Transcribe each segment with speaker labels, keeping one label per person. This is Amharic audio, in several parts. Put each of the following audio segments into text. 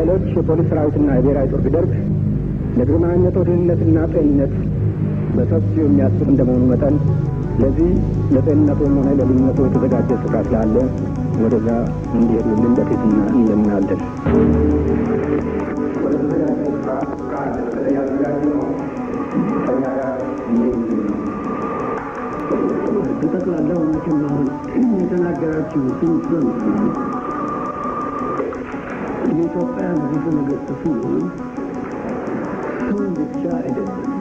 Speaker 1: ኃይሎች የፖሊስ ሰራዊትና የብሔራዊ ጦር ቢደርግ ለግርማዊነቶ ደህንነትና ጤንነት በሰፊው የሚያስብ እንደመሆኑ መጠን ለዚህ ለጤንነቱም ሆነ ለልዩነቱ የተዘጋጀ ስፍራ ስላለ ወደዛ እንዲሄዱልን በትህትና እንለምናለን።
Speaker 2: በጠቅላላው መቼም አሁን
Speaker 3: meet
Speaker 4: your family when you get to food. Who Soon decided.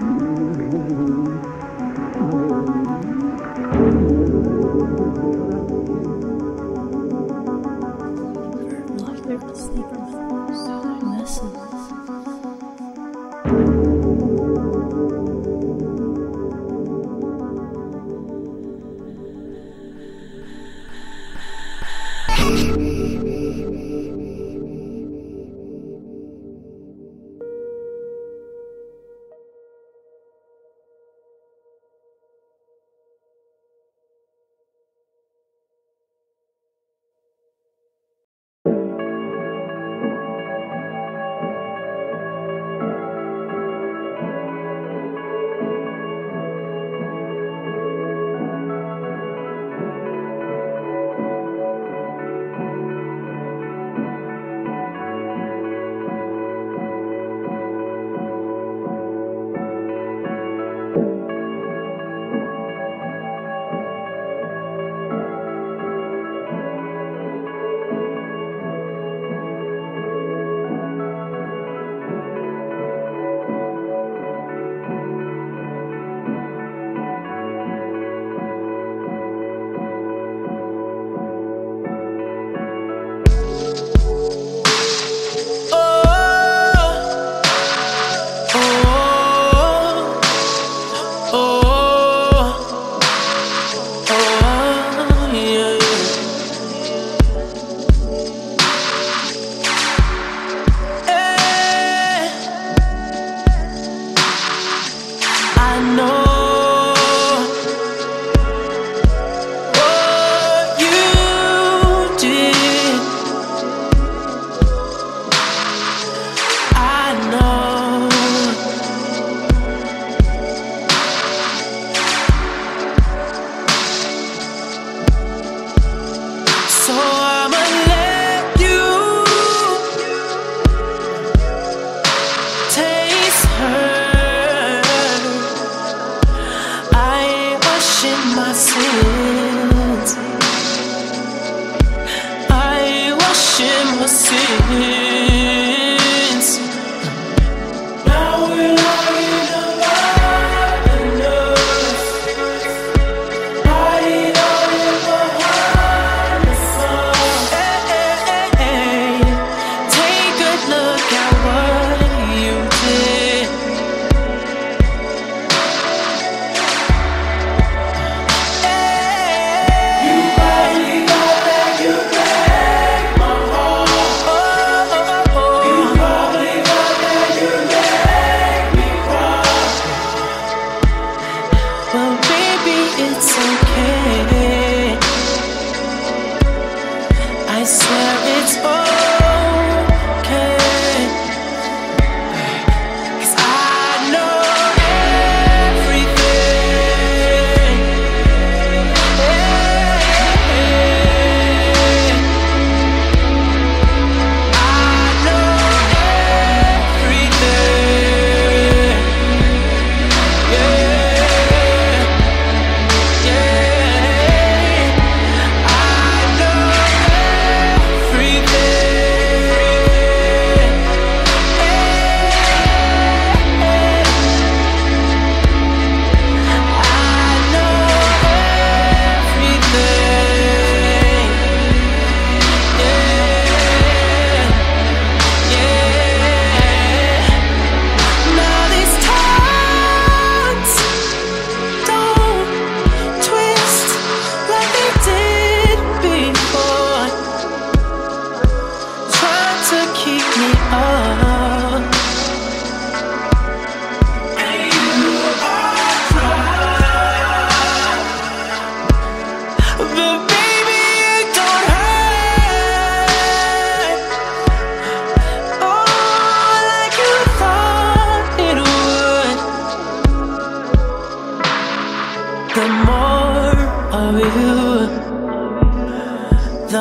Speaker 4: I know. macio.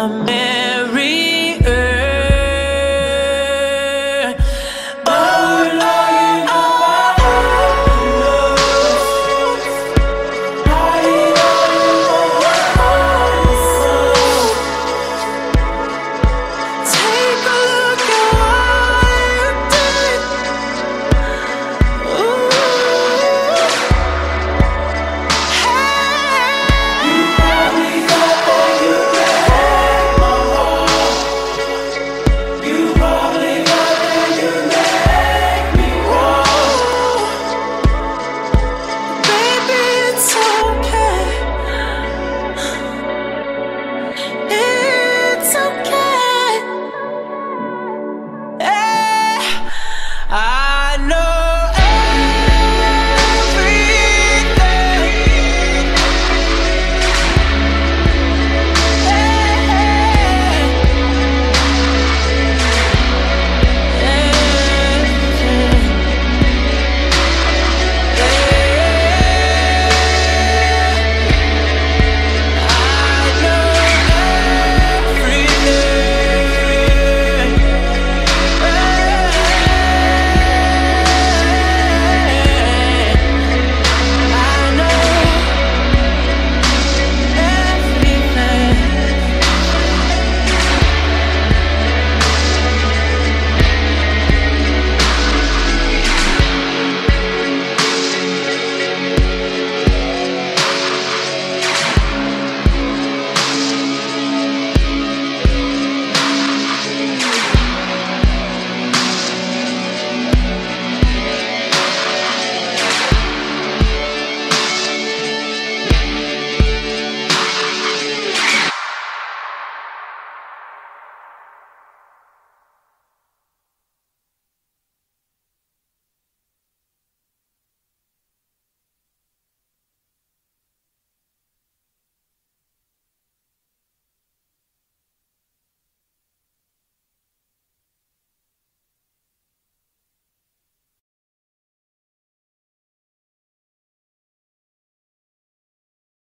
Speaker 4: moment